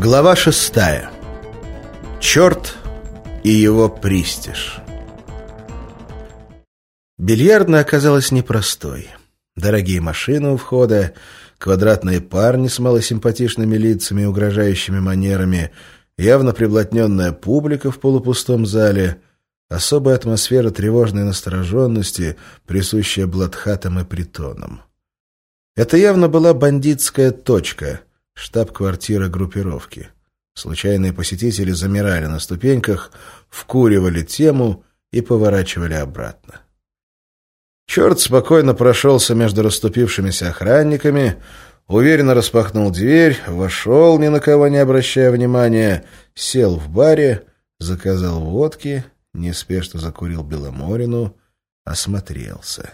Глава шестая. Черт и его пристиж. Бильярдная оказалась непростой. Дорогие машины у входа, квадратные парни с малосимпатичными лицами и угрожающими манерами, явно приблотненная публика в полупустом зале, особая атмосфера тревожной настороженности, присущая Бладхатам и Притонам. Это явно была бандитская точка — штаб-квартира группировки. Случайные посетители замирали на ступеньках, вкуривали тему и поворачивали обратно. Черт спокойно прошелся между расступившимися охранниками, уверенно распахнул дверь, вошел, ни на кого не обращая внимания, сел в баре, заказал водки, неспешно закурил Беломорину, осмотрелся.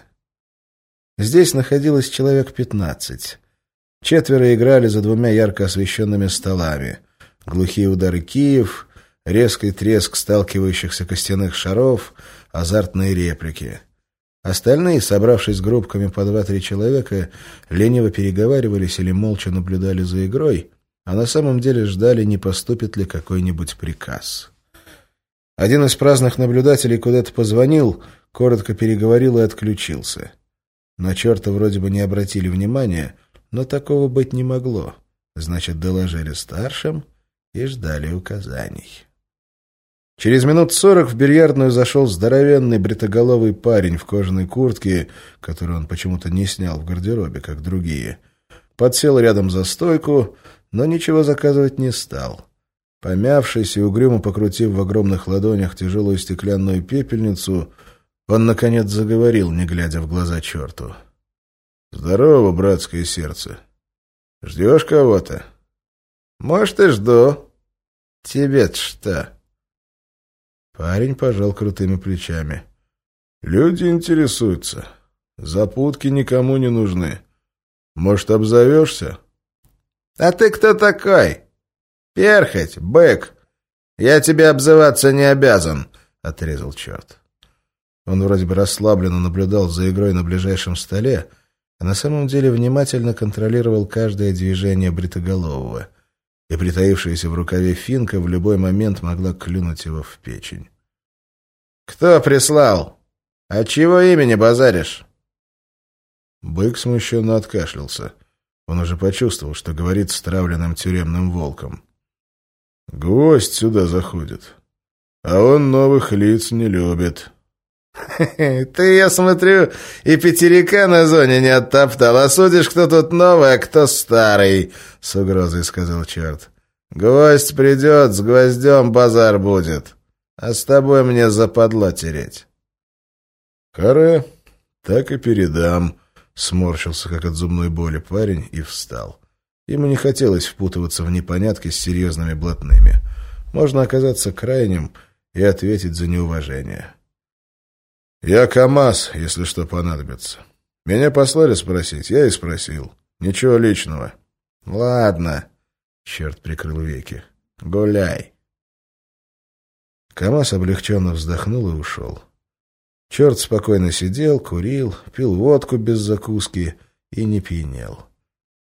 Здесь находилось человек пятнадцать. Четверо играли за двумя ярко освещенными столами. Глухие удары Киев, резкий треск сталкивающихся костяных шаров, азартные реплики. Остальные, собравшись группками по два-три человека, лениво переговаривались или молча наблюдали за игрой, а на самом деле ждали, не поступит ли какой-нибудь приказ. Один из праздных наблюдателей куда-то позвонил, коротко переговорил и отключился. На черта вроде бы не обратили внимания — но такого быть не могло. Значит, доложили старшим и ждали указаний. Через минут сорок в бильярдную зашел здоровенный бритоголовый парень в кожаной куртке, которую он почему-то не снял в гардеробе, как другие. Подсел рядом за стойку, но ничего заказывать не стал. Помявшись и угрюмо покрутив в огромных ладонях тяжелую стеклянную пепельницу, он, наконец, заговорил, не глядя в глаза черту. Здорово, братское сердце. Ждешь кого-то? Может, и жду. Тебе-то что? Парень пожал крутыми плечами. Люди интересуются. Запутки никому не нужны. Может, обзовешься? А ты кто такой? Перхоть, бык. Я тебе обзываться не обязан, отрезал черт. Он вроде бы расслабленно наблюдал за игрой на ближайшем столе, а на самом деле внимательно контролировал каждое движение бритоголового, и притаившаяся в рукаве финка в любой момент могла клюнуть его в печень. «Кто прислал? А чего имени базаришь?» Бык смущенно откашлялся. Он уже почувствовал, что говорит с травленным тюремным волком. «Гвоздь сюда заходит, а он новых лиц не любит». «Ты, я смотрю, и пятерика на зоне не оттоптал, а судишь, кто тут новый, а кто старый», — с угрозой сказал черт. «Гвоздь придет, с гвоздем базар будет, а с тобой мне западло тереть». «Каре, так и передам», — сморщился, как от зубной боли парень, и встал. Ему не хотелось впутываться в непонятки с серьезными блатными. Можно оказаться крайним и ответить за неуважение. «Я КамАЗ, если что понадобится. Меня послали спросить, я и спросил. Ничего личного». «Ладно», — черт прикрыл веки, — «гуляй». КамАЗ облегченно вздохнул и ушел. Черт спокойно сидел, курил, пил водку без закуски и не пьянел.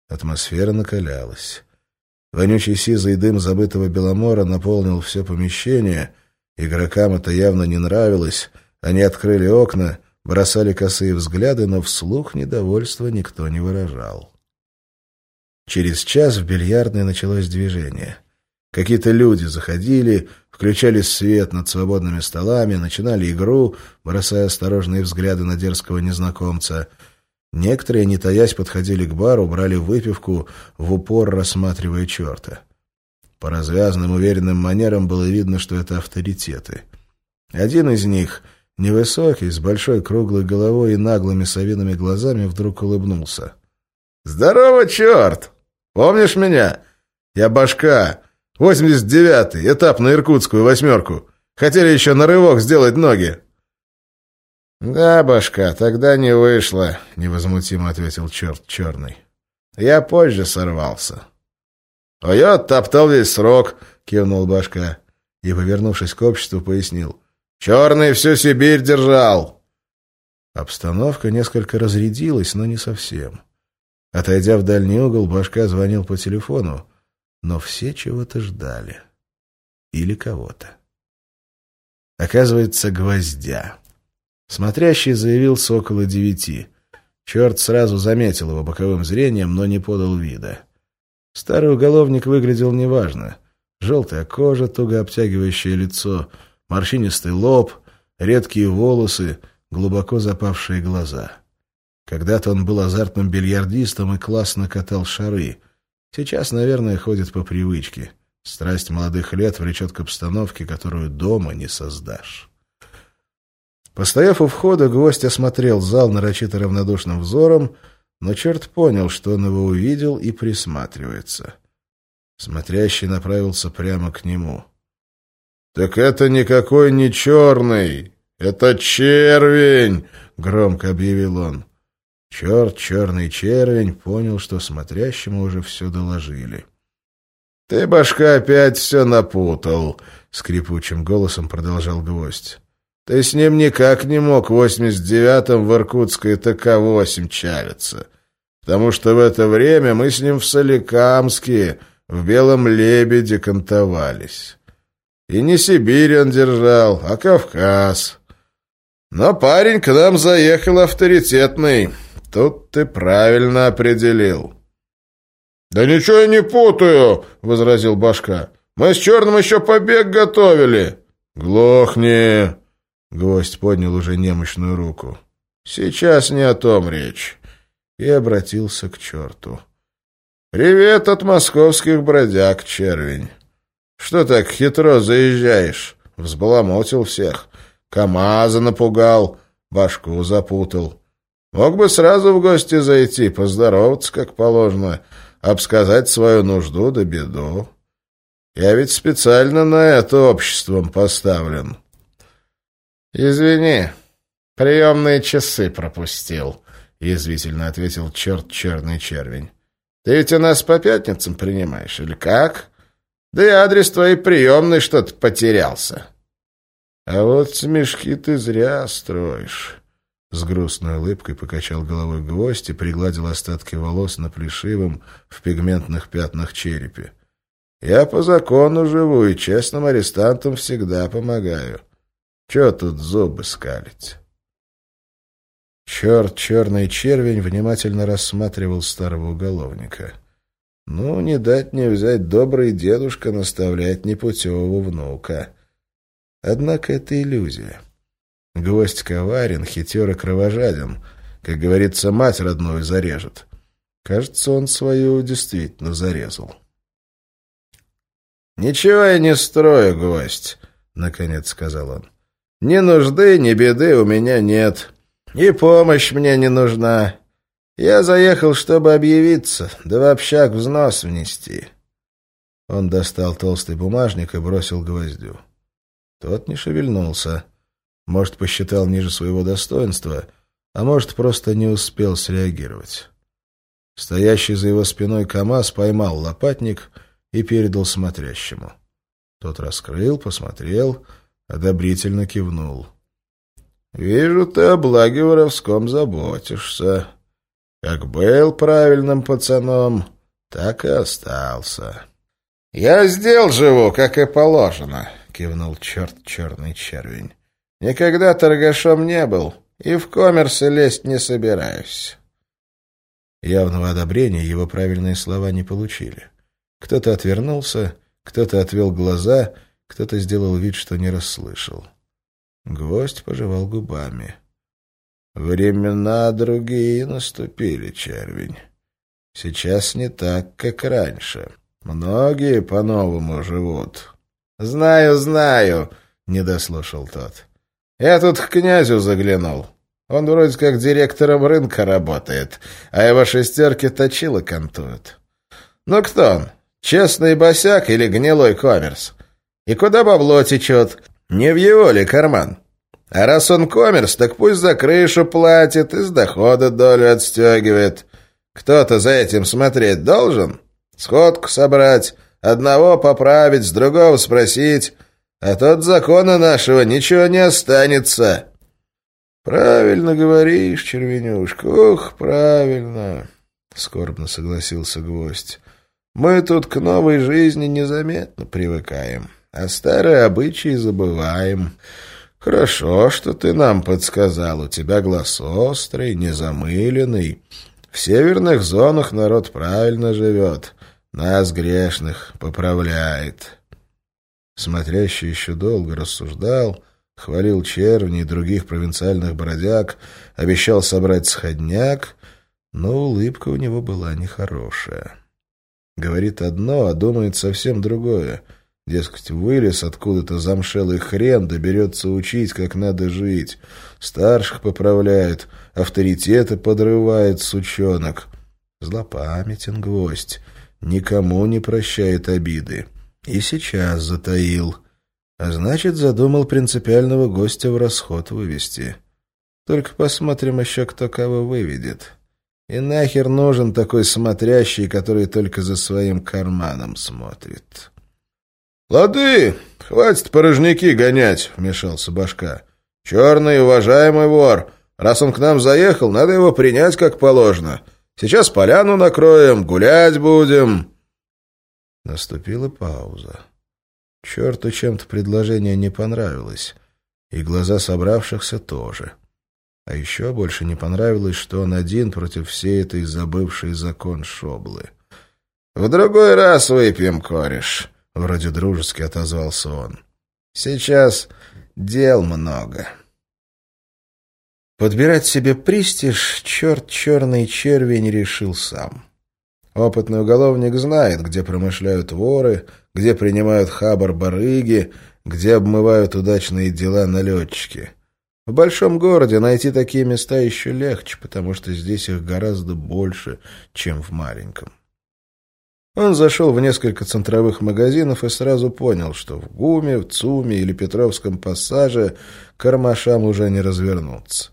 Атмосфера накалялась. Вонючий сизый дым забытого Беломора наполнил все помещение. Игрокам это явно не нравилось — они открыли окна, бросали косые взгляды, но вслух недовольства никто не выражал. Через час в бильярдной началось движение. Какие-то люди заходили, включали свет над свободными столами, начинали игру, бросая осторожные взгляды на дерзкого незнакомца. Некоторые, не таясь, подходили к бару, брали выпивку, в упор рассматривая черта. По развязанным уверенным манерам было видно, что это авторитеты. Один из них — Невысокий, с большой круглой головой и наглыми совиными глазами вдруг улыбнулся. «Здорово, черт! Помнишь меня? Я башка. 89-й, этап на Иркутскую восьмерку. Хотели еще на рывок сделать ноги». «Да, башка, тогда не вышло», — невозмутимо ответил черт черный. «Я позже сорвался». «А я топтал весь срок», — кивнул башка и, повернувшись к обществу, пояснил. Черный всю Сибирь держал!» Обстановка несколько разрядилась, но не совсем. Отойдя в дальний угол, башка звонил по телефону. но все чего-то ждали. Или кого-то. Оказывается, гвоздя. Смотрящий заявился около девяти. Черт сразу заметил его боковым зрением, но не подал вида. Старый уголовник выглядел неважно. Желтая кожа, туго обтягивающее лицо, морщинистый лоб, редкие волосы, глубоко запавшие глаза. Когда-то он был азартным бильярдистом и классно катал шары. Сейчас, наверное, ходит по привычке. Страсть молодых лет влечет к обстановке, которую дома не создашь. Постояв у входа, гость осмотрел зал нарочито равнодушным взором, но черт понял, что он его увидел и присматривается. Смотрящий направился прямо к нему. — Так это никакой не черный, это червень! — громко объявил он. Черт, черный червень, понял, что смотрящему уже все доложили. — Ты, башка, опять все напутал, — скрипучим голосом продолжал гвоздь. Ты с ним никак не мог в 89-м в Иркутской ТК-8 чалиться, потому что в это время мы с ним в Соликамске, в Белом Лебеде кантовались. И не Сибирь он держал, а Кавказ. Но парень к нам заехал авторитетный. Тут ты правильно определил. — Да ничего я не путаю, — возразил Башка. — Мы с Черным еще побег готовили. — Глохни! Гвоздь поднял уже немощную руку. «Сейчас не о том речь». И обратился к черту. «Привет от московских бродяг, червень. Что так хитро заезжаешь? Взбаламутил всех. КамАЗа напугал, башку запутал. Мог бы сразу в гости зайти, поздороваться, как положено, обсказать свою нужду да беду. Я ведь специально на это обществом поставлен». «Извини, приемные часы пропустил», — язвительно ответил черт черный червень. «Ты ведь у нас по пятницам принимаешь, или как? Да и адрес твоей приемной что-то потерялся». «А вот смешки ты зря строишь». С грустной улыбкой покачал головой гвоздь и пригладил остатки волос на плешивом в пигментных пятнах черепе. «Я по закону живу и честным арестантам всегда помогаю. Че тут зубы скалить? Черт, черный червень внимательно рассматривал старого уголовника. Ну, не дать не взять добрый дедушка наставлять непутевого внука. Однако это иллюзия. Гвоздь коварен, хитер и кровожаден. Как говорится, мать родную зарежет. Кажется, он свою действительно зарезал. «Ничего я не строю, гвоздь», — наконец сказал он. Ни нужды, ни беды у меня нет. И помощь мне не нужна. Я заехал, чтобы объявиться, да в общак взнос внести». Он достал толстый бумажник и бросил гвоздю. Тот не шевельнулся. Может, посчитал ниже своего достоинства, а может, просто не успел среагировать. Стоящий за его спиной КамАЗ поймал лопатник и передал смотрящему. Тот раскрыл, посмотрел одобрительно кивнул. «Вижу, ты о благе воровском заботишься. Как был правильным пацаном, так и остался». «Я сделал живу, как и положено», — кивнул черт черный червень. «Никогда торгашом не был и в коммерсы лезть не собираюсь». Явного одобрения его правильные слова не получили. Кто-то отвернулся, кто-то отвел глаза — кто-то сделал вид, что не расслышал. Гвоздь пожевал губами. «Времена другие наступили, червень. Сейчас не так, как раньше. Многие по-новому живут». «Знаю, знаю», — не дослушал тот. «Я тут к князю заглянул. Он вроде как директором рынка работает, а его шестерки точило кантуют. Ну кто он, честный босяк или гнилой коммерс?» И куда бабло течет? Не в его ли карман? А раз он коммерс, так пусть за крышу платит и с дохода долю отстегивает. Кто-то за этим смотреть должен? Сходку собрать, одного поправить, с другого спросить. А тот закона нашего ничего не останется. Правильно говоришь, червенюшка, ух, правильно, скорбно согласился гвоздь. Мы тут к новой жизни незаметно привыкаем, а старые обычаи забываем. Хорошо, что ты нам подсказал. У тебя глаз острый, незамыленный. В северных зонах народ правильно живет. Нас, грешных, поправляет. Смотрящий еще долго рассуждал, хвалил червни и других провинциальных бродяг, обещал собрать сходняк, но улыбка у него была нехорошая. Говорит одно, а думает совсем другое. Дескать, вылез откуда-то замшелый хрен, доберется учить, как надо жить. Старших поправляет, авторитеты подрывает, сучонок. Злопамятен гвоздь, никому не прощает обиды. И сейчас затаил. А значит, задумал принципиального гостя в расход вывести. Только посмотрим еще, кто кого выведет. И нахер нужен такой смотрящий, который только за своим карманом смотрит? — Лады, хватит порожники гонять, — вмешался Башка. — Черный уважаемый вор. Раз он к нам заехал, надо его принять как положено. Сейчас поляну накроем, гулять будем. Наступила пауза. Черту чем-то предложение не понравилось, и глаза собравшихся тоже. — а еще больше не понравилось, что он один против всей этой забывшей закон шоблы. «В другой раз выпьем, кореш», — вроде дружески отозвался он. «Сейчас дел много». Подбирать себе пристиж черт черный черви не решил сам. Опытный уголовник знает, где промышляют воры, где принимают хабар барыги, где обмывают удачные дела налетчики — в большом городе найти такие места еще легче, потому что здесь их гораздо больше, чем в маленьком. Он зашел в несколько центровых магазинов и сразу понял, что в ГУМе, в ЦУМе или Петровском пассаже кармашам уже не развернуться.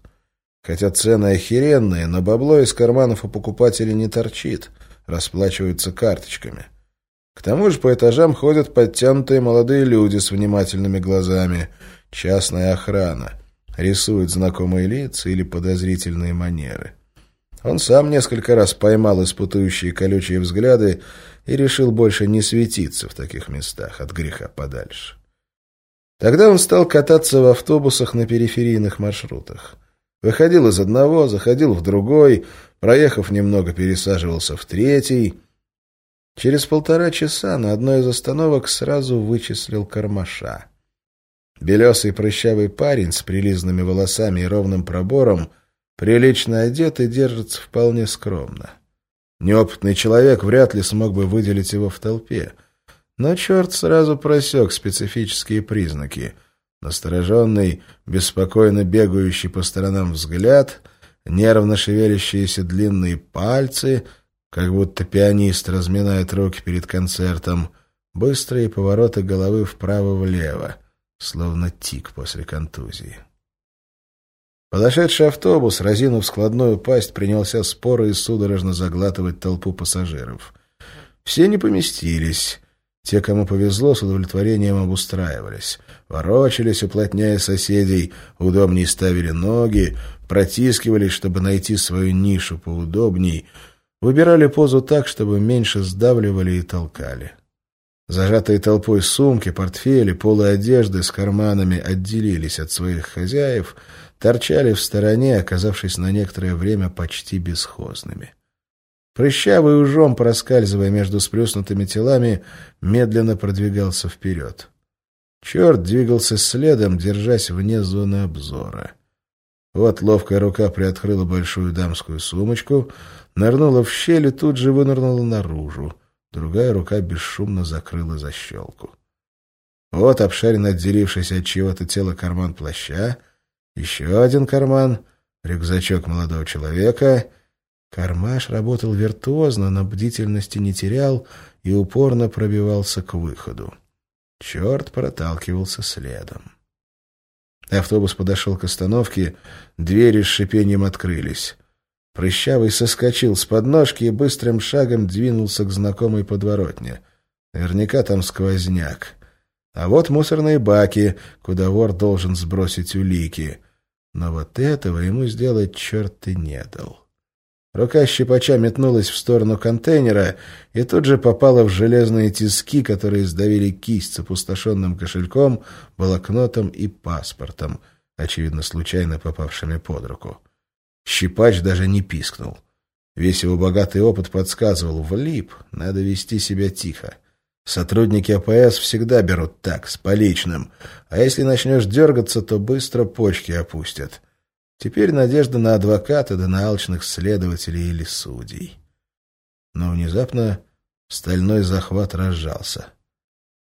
Хотя цены охеренные, но бабло из карманов у покупателей не торчит, расплачиваются карточками. К тому же по этажам ходят подтянутые молодые люди с внимательными глазами, частная охрана — рисует знакомые лица или подозрительные манеры. Он сам несколько раз поймал испытующие колючие взгляды и решил больше не светиться в таких местах от греха подальше. Тогда он стал кататься в автобусах на периферийных маршрутах. Выходил из одного, заходил в другой, проехав немного, пересаживался в третий. Через полтора часа на одной из остановок сразу вычислил кармаша. Белесый прыщавый парень с прилизанными волосами и ровным пробором, прилично одет и держится вполне скромно. Неопытный человек вряд ли смог бы выделить его в толпе. Но черт сразу просек специфические признаки. Настороженный, беспокойно бегающий по сторонам взгляд, нервно шевелящиеся длинные пальцы, как будто пианист разминает руки перед концертом, быстрые повороты головы вправо-влево словно тик после контузии. Подошедший автобус, разинув складную пасть, принялся споро и судорожно заглатывать толпу пассажиров. Все не поместились. Те, кому повезло, с удовлетворением обустраивались. Ворочались, уплотняя соседей, удобнее ставили ноги, протискивались, чтобы найти свою нишу поудобней, выбирали позу так, чтобы меньше сдавливали и толкали. Зажатые толпой сумки, портфели, полы одежды с карманами отделились от своих хозяев, торчали в стороне, оказавшись на некоторое время почти бесхозными. Прыщавый ужом, проскальзывая между сплюснутыми телами, медленно продвигался вперед. Черт двигался следом, держась вне зоны обзора. Вот ловкая рука приоткрыла большую дамскую сумочку, нырнула в щель и тут же вынырнула наружу. Другая рука бесшумно закрыла защелку. Вот обшарен отделившийся от чего-то тела карман плаща, еще один карман, рюкзачок молодого человека. Кармаш работал виртуозно, но бдительности не терял и упорно пробивался к выходу. Черт проталкивался следом. Автобус подошел к остановке, двери с шипением открылись. Прыщавый соскочил с подножки и быстрым шагом двинулся к знакомой подворотне. Наверняка там сквозняк. А вот мусорные баки, куда вор должен сбросить улики. Но вот этого ему сделать черт и не дал. Рука щипача метнулась в сторону контейнера и тут же попала в железные тиски, которые сдавили кисть с опустошенным кошельком, блокнотом и паспортом, очевидно, случайно попавшими под руку. Щипач даже не пискнул. Весь его богатый опыт подсказывал, влип, надо вести себя тихо. Сотрудники АПС всегда берут так, с поличным, а если начнешь дергаться, то быстро почки опустят. Теперь надежда на адвоката да на алчных следователей или судей. Но внезапно стальной захват разжался.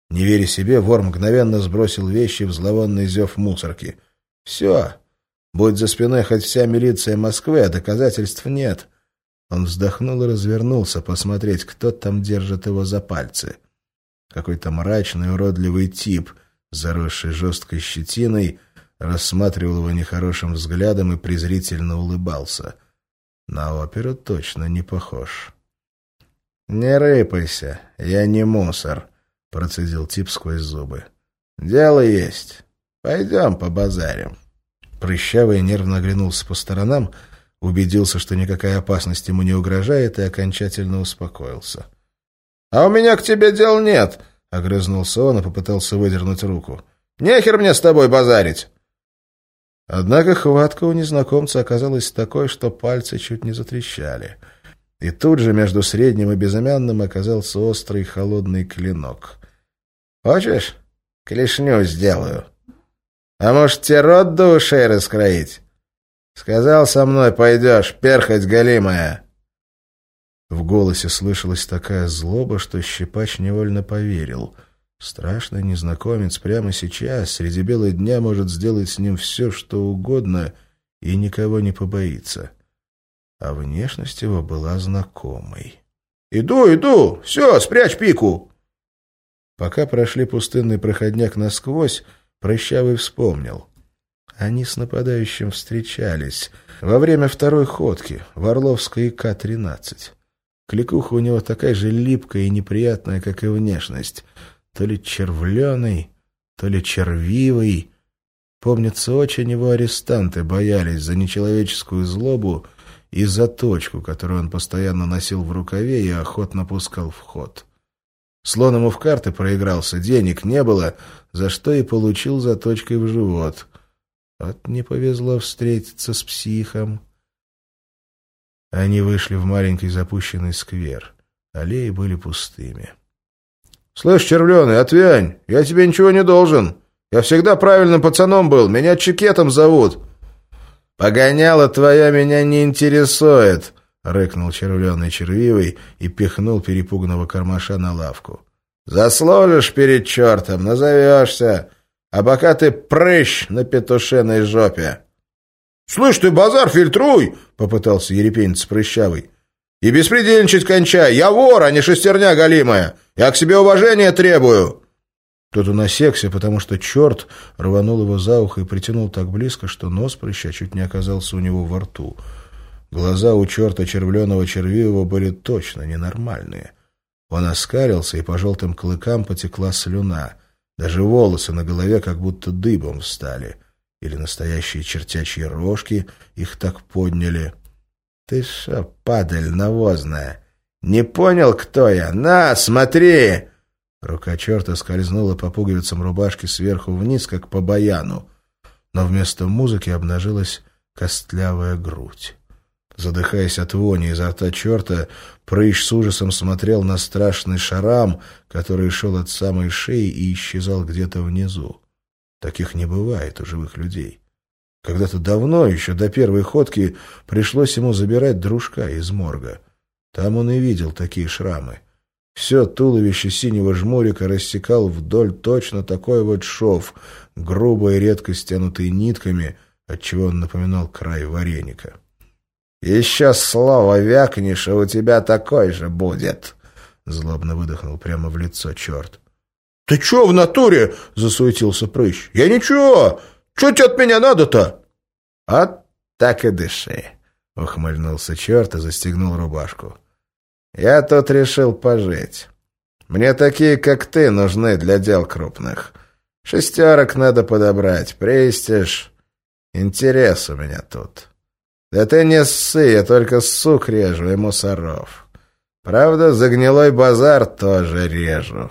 Не веря себе, вор мгновенно сбросил вещи в зловонный зев мусорки. «Все! Будь за спиной хоть вся милиция Москвы, а доказательств нет!» Он вздохнул и развернулся посмотреть, кто там держит его за пальцы. Какой-то мрачный уродливый тип, заросший жесткой щетиной, рассматривал его нехорошим взглядом и презрительно улыбался. На оперу точно не похож. «Не рыпайся, я не мусор», — процедил тип сквозь зубы. «Дело есть. Пойдем побазарим». Прыщавый нервно оглянулся по сторонам, убедился, что никакая опасность ему не угрожает, и окончательно успокоился. «А у меня к тебе дел нет», — огрызнулся он и попытался выдернуть руку. «Нехер мне с тобой базарить!» Однако хватка у незнакомца оказалась такой, что пальцы чуть не затрещали. И тут же между средним и безымянным оказался острый холодный клинок. «Хочешь? Клешню сделаю. А может, тебе рот до ушей раскроить? Сказал со мной пойдешь, перхоть голимая!» В голосе слышалась такая злоба, что щипач невольно поверил — Страшный незнакомец прямо сейчас, среди бела дня, может сделать с ним все, что угодно, и никого не побоится. А внешность его была знакомой. «Иду, иду! Все, спрячь пику!» Пока прошли пустынный проходняк насквозь, Прыщавый вспомнил. Они с нападающим встречались во время второй ходки в Орловской К-13. Кликуха у него такая же липкая и неприятная, как и внешность — то ли червленый, то ли червивый. Помнится, очень его арестанты боялись за нечеловеческую злобу и за точку, которую он постоянно носил в рукаве и охотно пускал в ход. Слон ему в карты проигрался, денег не было, за что и получил заточкой в живот. Вот не повезло встретиться с психом. Они вышли в маленький запущенный сквер. Аллеи были пустыми. «Слышь, червленый, отвянь! Я тебе ничего не должен. Я всегда правильным пацаном был. Меня Чекетом зовут». «Погоняла твоя меня не интересует», — рыкнул червленый червивый и пихнул перепуганного кармаша на лавку. «Заслужишь перед чертом, назовешься, а пока ты прыщ на петушиной жопе». «Слышь ты, базар фильтруй!» — попытался ерепенец прыщавый. «И беспредельничать кончай! Я вор, а не шестерня голимая! Я к себе уважения требую!» Тот осекся, потому что черт рванул его за ухо и притянул так близко, что нос прыща чуть не оказался у него во рту. Глаза у черта червленого червивого были точно ненормальные. Он оскарился, и по желтым клыкам потекла слюна. Даже волосы на голове как будто дыбом встали. Или настоящие чертячьи рожки их так подняли. — Ты шо, падаль навозная, «Не понял, кто я? На, смотри!» Рука черта скользнула по пуговицам рубашки сверху вниз, как по баяну. Но вместо музыки обнажилась костлявая грудь. Задыхаясь от вони изо рта черта, прыщ с ужасом смотрел на страшный шарам, который шел от самой шеи и исчезал где-то внизу. Таких не бывает у живых людей. Когда-то давно, еще до первой ходки, пришлось ему забирать дружка из морга — там он и видел такие шрамы. Все туловище синего жмурика рассекал вдоль точно такой вот шов, грубо и редко стянутый нитками, отчего он напоминал край вареника. «Еще слово вякнешь, а у тебя такой же будет!» Злобно выдохнул прямо в лицо черт. «Ты че в натуре?» — засуетился прыщ. «Я ничего! Че тебе от меня надо-то?» «Вот так и дыши!» — ухмыльнулся черт и застегнул рубашку. Я тут решил пожить. Мне такие, как ты, нужны для дел крупных. Шестерок надо подобрать, престиж. Интерес у меня тут. Да ты не ссы, я только сук режу и мусоров. Правда, за гнилой базар тоже режу.